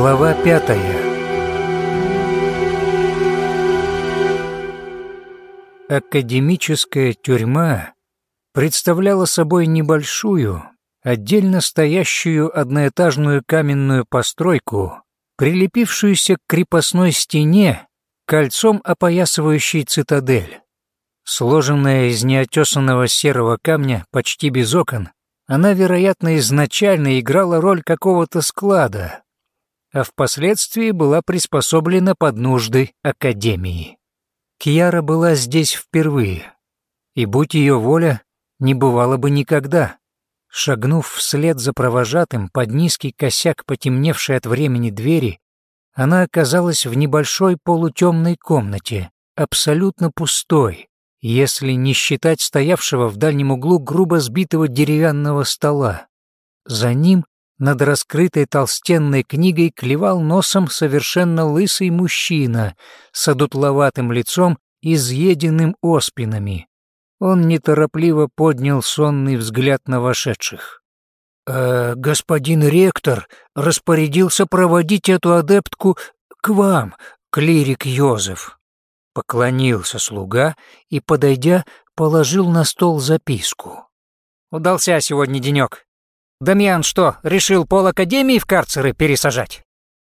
Глава пятая Академическая тюрьма представляла собой небольшую, отдельно стоящую одноэтажную каменную постройку, прилепившуюся к крепостной стене, кольцом опоясывающей цитадель. Сложенная из неотесанного серого камня почти без окон, она, вероятно, изначально играла роль какого-то склада, а впоследствии была приспособлена под нужды Академии. Кьяра была здесь впервые, и, будь ее воля, не бывало бы никогда. Шагнув вслед за провожатым под низкий косяк потемневшей от времени двери, она оказалась в небольшой полутемной комнате, абсолютно пустой, если не считать стоявшего в дальнем углу грубо сбитого деревянного стола. За ним над раскрытой толстенной книгой клевал носом совершенно лысый мужчина с одутловатым лицом, изъеденным оспинами. Он неторопливо поднял сонный взгляд на вошедших. «Э, «Господин ректор распорядился проводить эту адептку к вам, клирик Йозеф». Поклонился слуга и, подойдя, положил на стол записку. «Удался сегодня денек. Дамьян что, решил пол академии в карцеры пересажать?»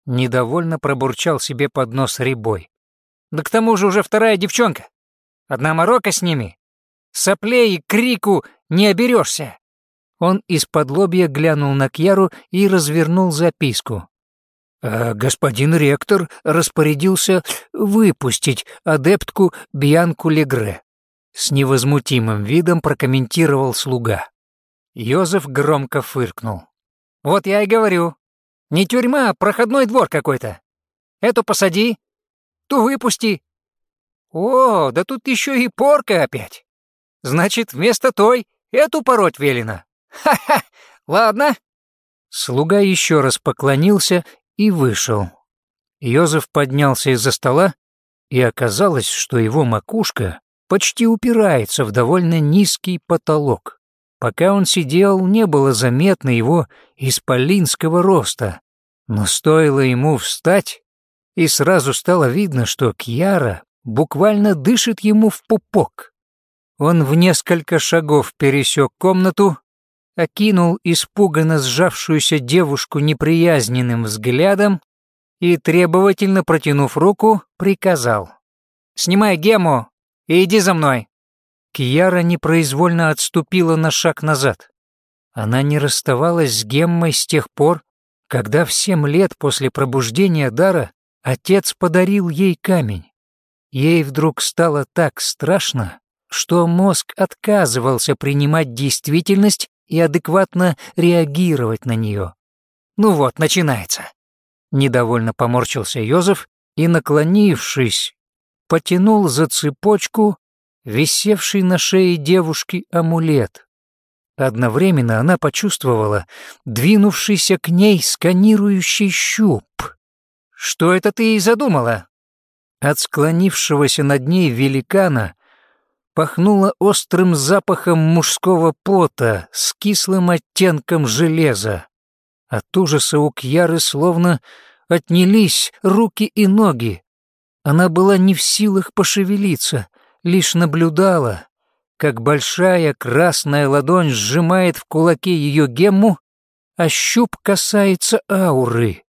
Недовольно пробурчал себе под нос Рябой. «Да к тому же уже вторая девчонка. Одна морока с ними. Соплей и крику не оберешься». Он из-под лобья глянул на Кьяру и развернул записку. «А «Господин ректор распорядился выпустить адептку Бьянку Легре», с невозмутимым видом прокомментировал слуга. Йозеф громко фыркнул. «Вот я и говорю. Не тюрьма, а проходной двор какой-то. Эту посади, ту выпусти. О, да тут еще и порка опять. Значит, вместо той эту пороть велено. Ха-ха, ладно». Слуга еще раз поклонился и вышел. Йозеф поднялся из-за стола, и оказалось, что его макушка почти упирается в довольно низкий потолок. Пока он сидел, не было заметно его исполинского роста, но стоило ему встать, и сразу стало видно, что Кьяра буквально дышит ему в пупок. Он в несколько шагов пересек комнату, окинул испуганно сжавшуюся девушку неприязненным взглядом и, требовательно протянув руку, приказал. «Снимай гему и иди за мной». Кияра непроизвольно отступила на шаг назад. Она не расставалась с Геммой с тех пор, когда в семь лет после пробуждения дара отец подарил ей камень. Ей вдруг стало так страшно, что мозг отказывался принимать действительность и адекватно реагировать на нее. «Ну вот, начинается!» Недовольно поморщился Йозеф и, наклонившись, потянул за цепочку, висевший на шее девушки амулет. Одновременно она почувствовала двинувшийся к ней сканирующий щуп. «Что это ты и задумала?» От склонившегося над ней великана пахнуло острым запахом мужского пота с кислым оттенком железа. От ужаса у Кьяры словно отнялись руки и ноги. Она была не в силах пошевелиться, лишь наблюдала, как большая красная ладонь сжимает в кулаке ее гемму, а щуп касается ауры.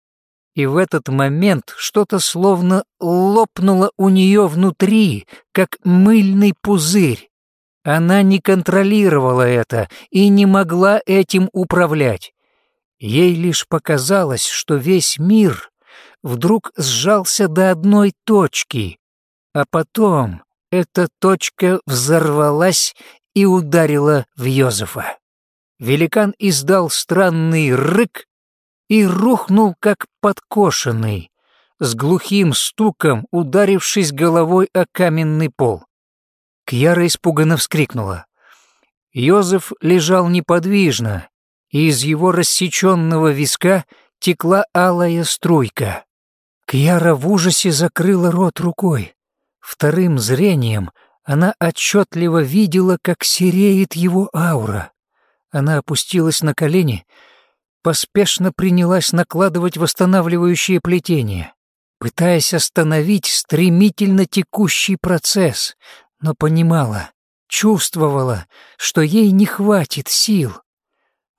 И в этот момент что-то словно лопнуло у нее внутри, как мыльный пузырь. Она не контролировала это и не могла этим управлять. Ей лишь показалось, что весь мир вдруг сжался до одной точки, а потом эта точка взорвалась и ударила в Йозефа. Великан издал странный рык и рухнул, как подкошенный, с глухим стуком ударившись головой о каменный пол. Кьяра испуганно вскрикнула. Йозеф лежал неподвижно, и из его рассеченного виска текла алая струйка. Кьяра в ужасе закрыла рот рукой. Вторым зрением она отчетливо видела, как сереет его аура. Она опустилась на колени, поспешно принялась накладывать восстанавливающее плетение, пытаясь остановить стремительно текущий процесс, но понимала, чувствовала, что ей не хватит сил.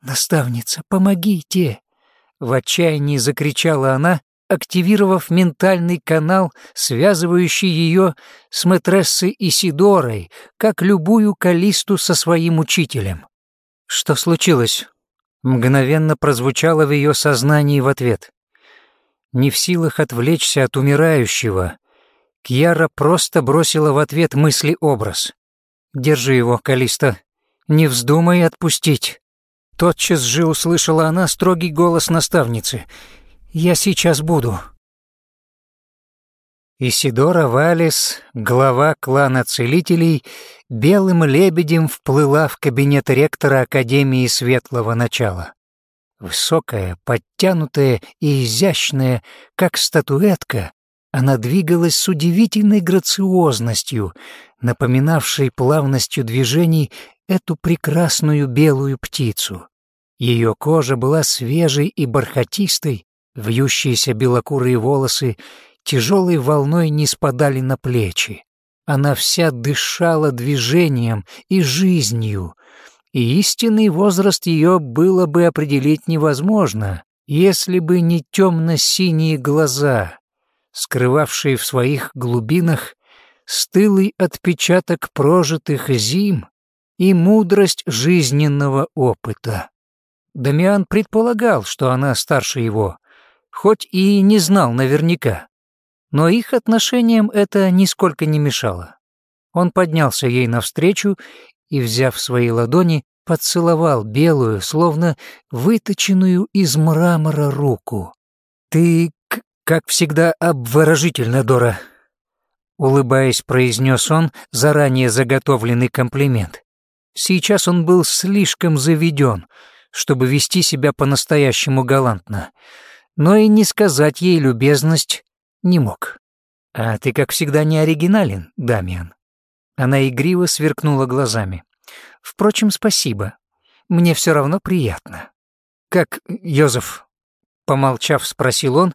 «Наставница, помогите!» В отчаянии закричала она, активировав ментальный канал, связывающий ее с матрессой Исидорой, как любую калисту со своим учителем. «Что случилось?» Мгновенно прозвучало в ее сознании в ответ. Не в силах отвлечься от умирающего, Кьяра просто бросила в ответ мысли-образ. «Держи его, Калиста. Не вздумай отпустить». Тотчас же услышала она строгий голос наставницы. «Я сейчас буду». Исидора Валис, глава клана целителей, белым лебедем вплыла в кабинет ректора Академии Светлого Начала. Высокая, подтянутая и изящная, как статуэтка, она двигалась с удивительной грациозностью, напоминавшей плавностью движений эту прекрасную белую птицу. Ее кожа была свежей и бархатистой, вьющиеся белокурые волосы тяжелой волной не спадали на плечи. Она вся дышала движением и жизнью, и истинный возраст ее было бы определить невозможно, если бы не темно-синие глаза, скрывавшие в своих глубинах стылый отпечаток прожитых зим и мудрость жизненного опыта. Дамиан предполагал, что она старше его, хоть и не знал наверняка. Но их отношениям это нисколько не мешало. Он поднялся ей навстречу и, взяв свои ладони, поцеловал белую, словно выточенную из мрамора руку. «Ты, как всегда, обворожительна, Дора», — улыбаясь, произнес он заранее заготовленный комплимент. Сейчас он был слишком заведен, чтобы вести себя по-настоящему галантно, но и не сказать ей любезность не мог. «А ты, как всегда, не оригинален, Дамиан». Она игриво сверкнула глазами. «Впрочем, спасибо. Мне все равно приятно». «Как, Йозеф?» Помолчав, спросил он,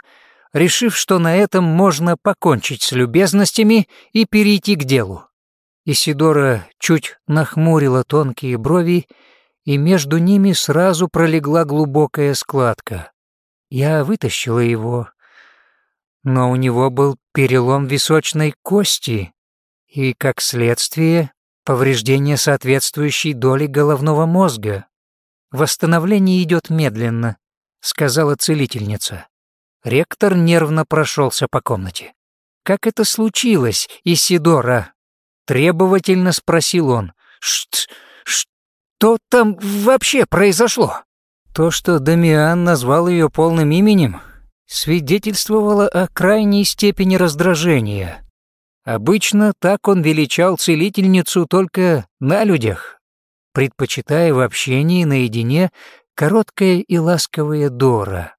решив, что на этом можно покончить с любезностями и перейти к делу. Исидора чуть нахмурила тонкие брови, и между ними сразу пролегла глубокая складка. Я вытащила его, но у него был перелом височной кости и, как следствие, повреждение соответствующей доли головного мозга. Восстановление идет медленно, сказала целительница. Ректор нервно прошелся по комнате. «Как это случилось, Исидора?» Требовательно спросил он. «Шт, что там вообще произошло?» То, что Дамиан назвал ее полным именем, свидетельствовало о крайней степени раздражения. Обычно так он величал целительницу только на людях, предпочитая в общении наедине короткое и ласковое Дора.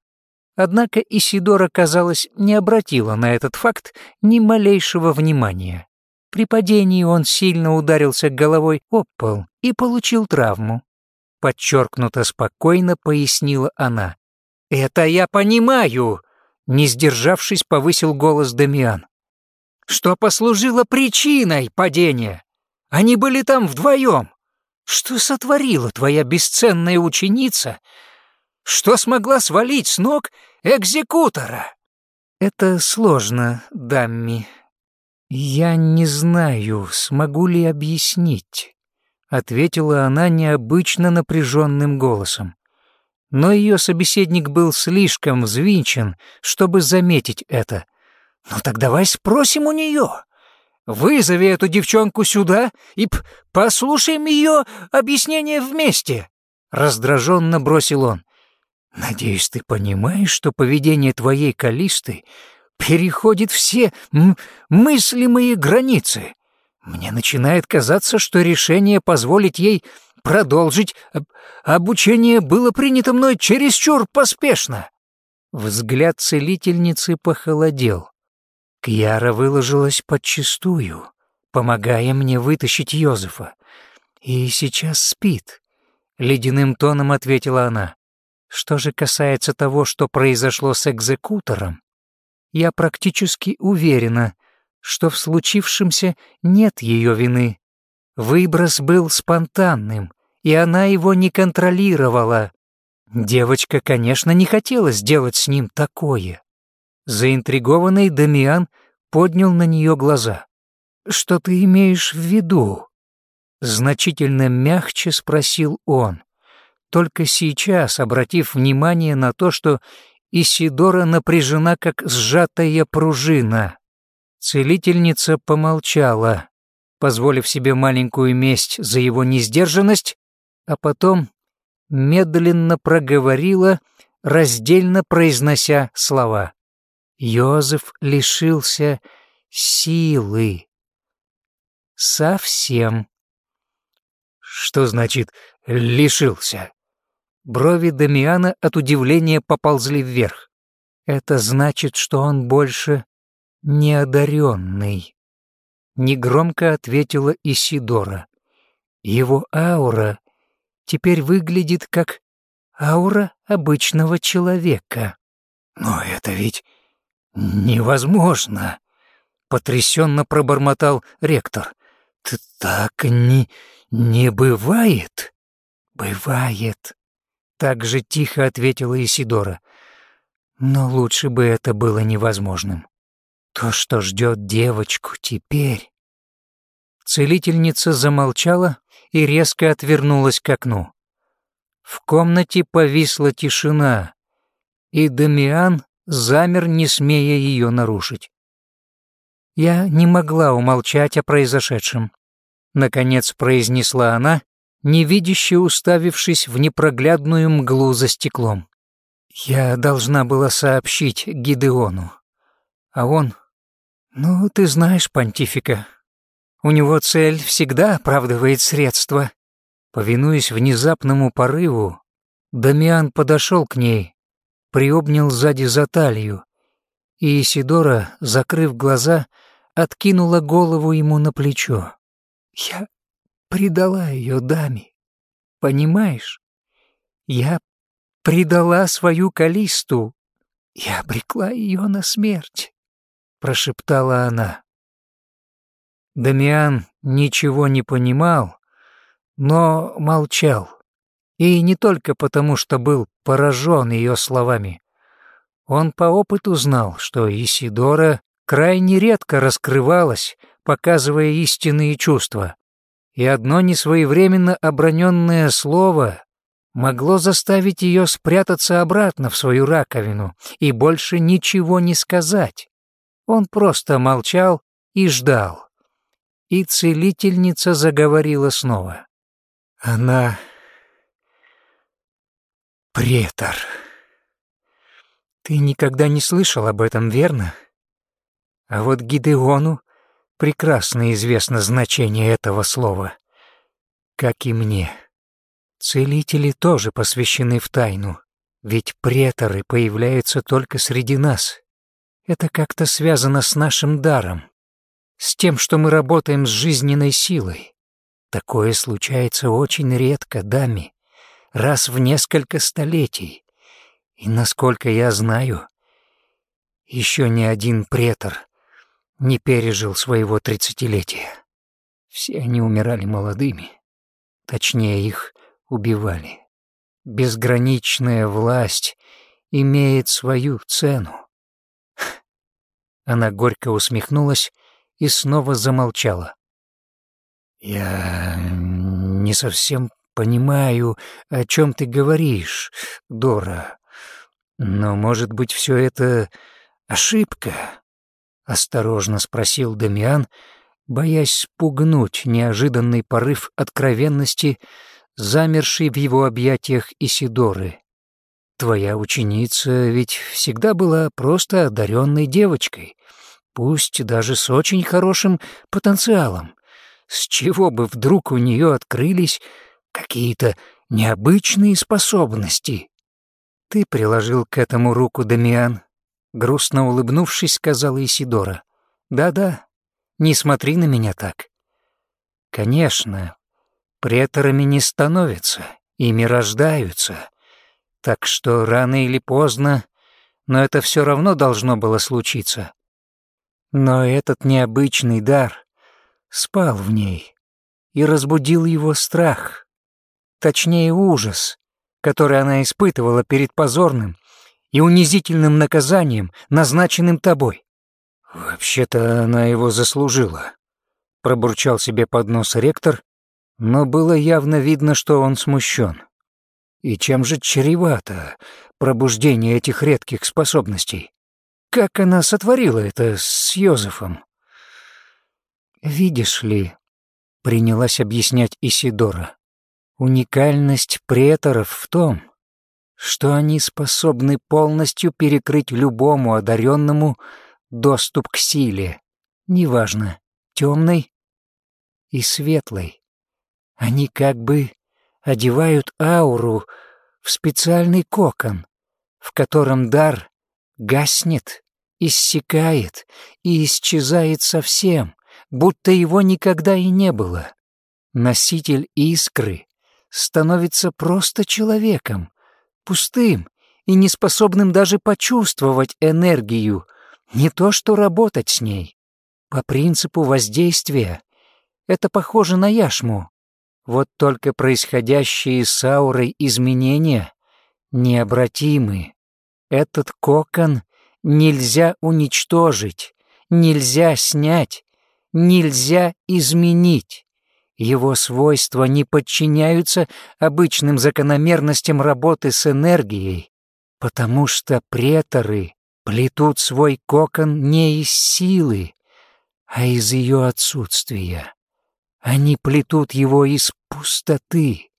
Однако Исидора, казалось, не обратила на этот факт ни малейшего внимания. При падении он сильно ударился головой об пол и получил травму. Подчеркнуто спокойно пояснила она. «Это я понимаю!» Не сдержавшись, повысил голос Дамиан. «Что послужило причиной падения? Они были там вдвоем. Что сотворила твоя бесценная ученица? Что смогла свалить с ног экзекутора?» «Это сложно, Дамми. Я не знаю, смогу ли объяснить», — ответила она необычно напряженным голосом но ее собеседник был слишком взвинчен, чтобы заметить это. «Ну так давай спросим у нее. Вызови эту девчонку сюда и послушаем ее объяснение вместе», — раздраженно бросил он. «Надеюсь, ты понимаешь, что поведение твоей Калисты переходит все мыслимые границы. Мне начинает казаться, что решение позволить ей продолжить обучение было принято мной чересчур поспешно». Взгляд целительницы похолодел. Кьяра выложилась подчистую, помогая мне вытащить Йозефа. И сейчас спит. Ледяным тоном ответила она. Что же касается того, что произошло с экзекутором, я практически уверена, что в случившемся нет ее вины. Выброс был спонтанным, и она его не контролировала. Девочка, конечно, не хотела сделать с ним такое. Заинтригованный Дамиан поднял на нее глаза. «Что ты имеешь в виду?» Значительно мягче спросил он, только сейчас обратив внимание на то, что Исидора напряжена, как сжатая пружина. Целительница помолчала, позволив себе маленькую месть за его несдержанность, а потом медленно проговорила, раздельно произнося слова. Йозеф лишился силы. Совсем. Что значит «лишился»? Брови Дамиана от удивления поползли вверх. Это значит, что он больше неодаренный. Негромко ответила Исидора. Его аура теперь выглядит как аура обычного человека. Но это ведь «Невозможно!» — потрясенно пробормотал ректор. «Т «Так не... не бывает?» «Бывает», — так же тихо ответила Исидора. «Но лучше бы это было невозможным. То, что ждет девочку теперь...» Целительница замолчала и резко отвернулась к окну. В комнате повисла тишина, и Дамиан замер, не смея ее нарушить. Я не могла умолчать о произошедшем. Наконец произнесла она, невидяще уставившись в непроглядную мглу за стеклом. Я должна была сообщить Гидеону. А он... Ну, ты знаешь понтифика. У него цель всегда оправдывает средства. Повинуясь внезапному порыву, Дамиан подошел к ней, приобнял сзади за талию, и Исидора, закрыв глаза, откинула голову ему на плечо. «Я предала ее даме, понимаешь? Я предала свою Калисту, я обрекла ее на смерть», — прошептала она. Дамиан ничего не понимал, но молчал. И не только потому, что был поражен ее словами. Он по опыту знал, что Исидора крайне редко раскрывалась, показывая истинные чувства, и одно несвоевременно оброненное слово могло заставить ее спрятаться обратно в свою раковину и больше ничего не сказать. Он просто молчал и ждал. И целительница заговорила снова. Она Претор. Ты никогда не слышал об этом, верно? А вот Гидеону прекрасно известно значение этого слова, как и мне. Целители тоже посвящены в тайну, ведь преторы появляются только среди нас. Это как-то связано с нашим даром, с тем, что мы работаем с жизненной силой. Такое случается очень редко, дами раз в несколько столетий. И, насколько я знаю, еще ни один претор не пережил своего тридцатилетия. Все они умирали молодыми. Точнее, их убивали. Безграничная власть имеет свою цену. Она горько усмехнулась и снова замолчала. «Я не совсем «Понимаю, о чем ты говоришь, Дора. Но, может быть, все это ошибка?» — осторожно спросил Дамиан, боясь спугнуть неожиданный порыв откровенности, замерший в его объятиях Исидоры. «Твоя ученица ведь всегда была просто одаренной девочкой, пусть даже с очень хорошим потенциалом. С чего бы вдруг у нее открылись какие-то необычные способности. Ты приложил к этому руку, Дамиан, грустно улыбнувшись, сказала Исидора. Да-да, не смотри на меня так. Конечно, преторами не становятся, ими рождаются. Так что рано или поздно, но это все равно должно было случиться. Но этот необычный дар спал в ней и разбудил его страх, точнее ужас, который она испытывала перед позорным и унизительным наказанием, назначенным тобой. «Вообще-то она его заслужила», — пробурчал себе под нос ректор, но было явно видно, что он смущен. И чем же чревато пробуждение этих редких способностей? Как она сотворила это с Йозефом? «Видишь ли», — принялась объяснять Исидора, «уникальность преторов в том, что они способны полностью перекрыть любому одаренному доступ к силе, неважно, темной и светлой. Они как бы одевают ауру в специальный кокон, в котором дар гаснет, иссякает и исчезает совсем, будто его никогда и не было. Носитель искры становится просто человеком, пустым и неспособным даже почувствовать энергию, не то что работать с ней. По принципу воздействия это похоже на яшму. Вот только происходящие с аурой изменения необратимы. Этот кокон нельзя уничтожить, нельзя снять, нельзя изменить. Его свойства не подчиняются обычным закономерностям работы с энергией, потому что преторы плетут свой кокон не из силы, а из ее отсутствия. Они плетут его из пустоты,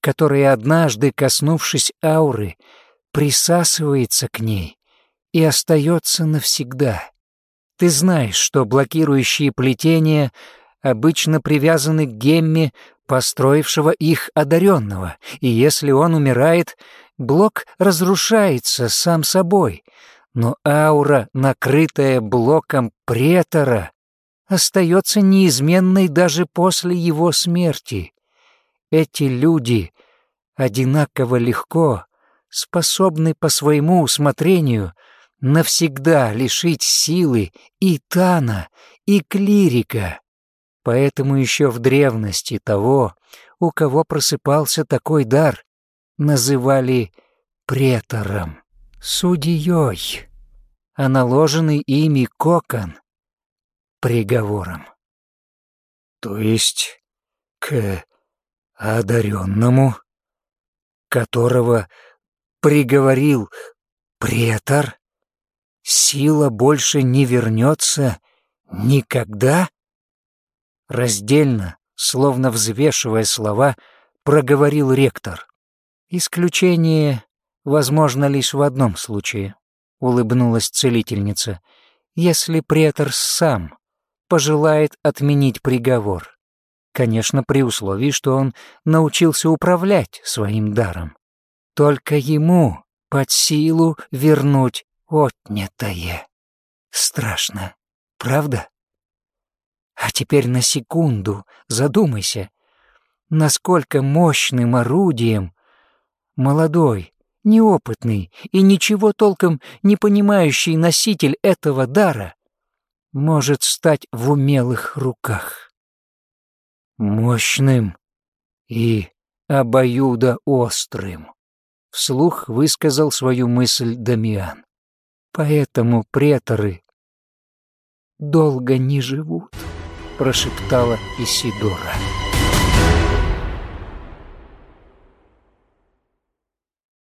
которая однажды, коснувшись ауры, присасывается к ней и остается навсегда. Ты знаешь, что блокирующие плетения обычно привязаны к гемме построившего их одаренного, и если он умирает, блок разрушается сам собой, но аура, накрытая блоком претора, остается неизменной даже после его смерти. Эти люди одинаково легко способны по своему усмотрению навсегда лишить силы и Тана, и клирика. Поэтому еще в древности того, у кого просыпался такой дар, называли претором, судьей, а наложенный ими кокон — приговором. То есть к одаренному, которого приговорил претор, сила больше не вернется никогда? Раздельно, словно взвешивая слова, проговорил ректор. «Исключение возможно лишь в одном случае», — улыбнулась целительница, «если претор сам пожелает отменить приговор. Конечно, при условии, что он научился управлять своим даром. Только ему под силу вернуть отнятое. Страшно, правда? А теперь на секунду задумайся, насколько мощным орудием молодой, неопытный и ничего толком не понимающий носитель этого дара может стать в умелых руках. Мощным и обоюдоострым. Вслух высказал свою мысль Дамиан. Поэтому преторы долго не живут прошептала Исидора.